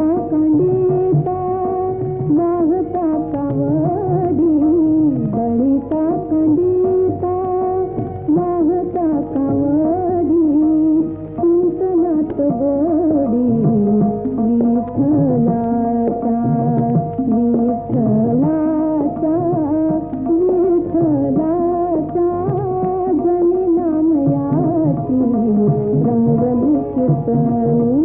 पाखंडी ता वाघ ताका वाडी बडी पाखांडी पाघ ताका वाडी कुंत नाथ गोडी विठला ता विठला सा विठला